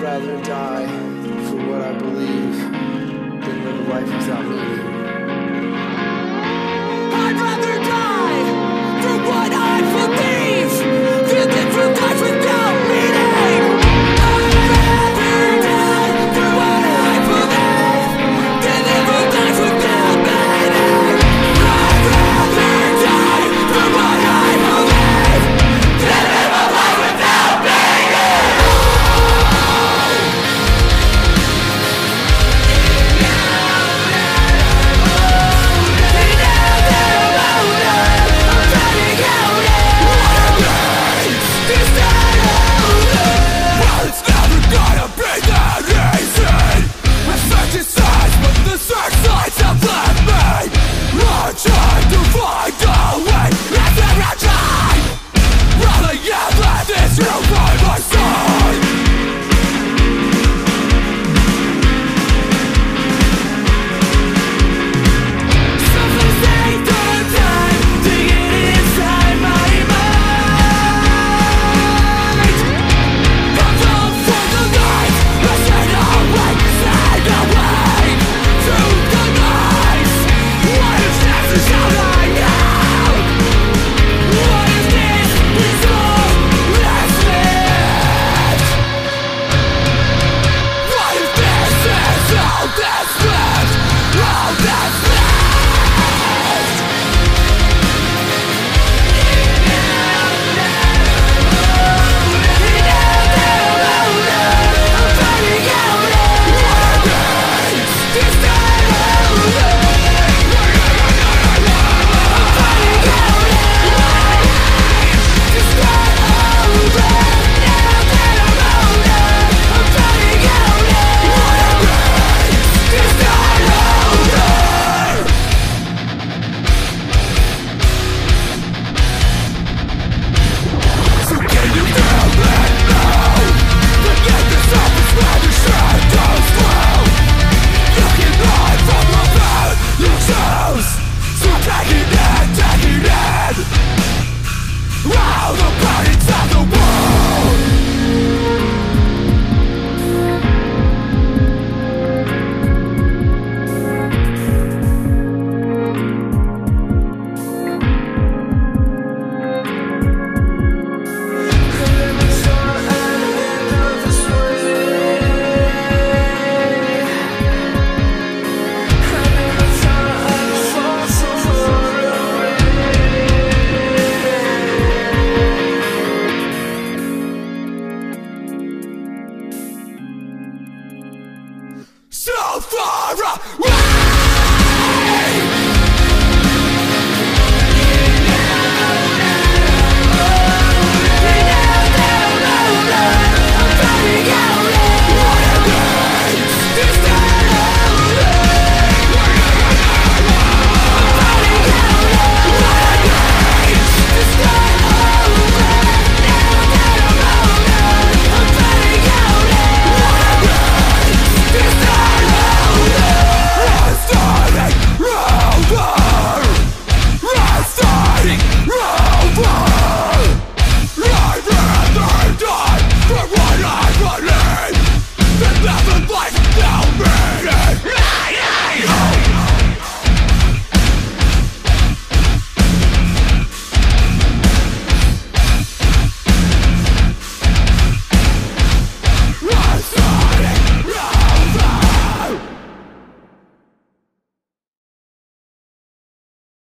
rather die for what I believe than live a life without meaning. so far away